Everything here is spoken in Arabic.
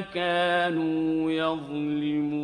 كَانُوا يَظْلِمُونَ.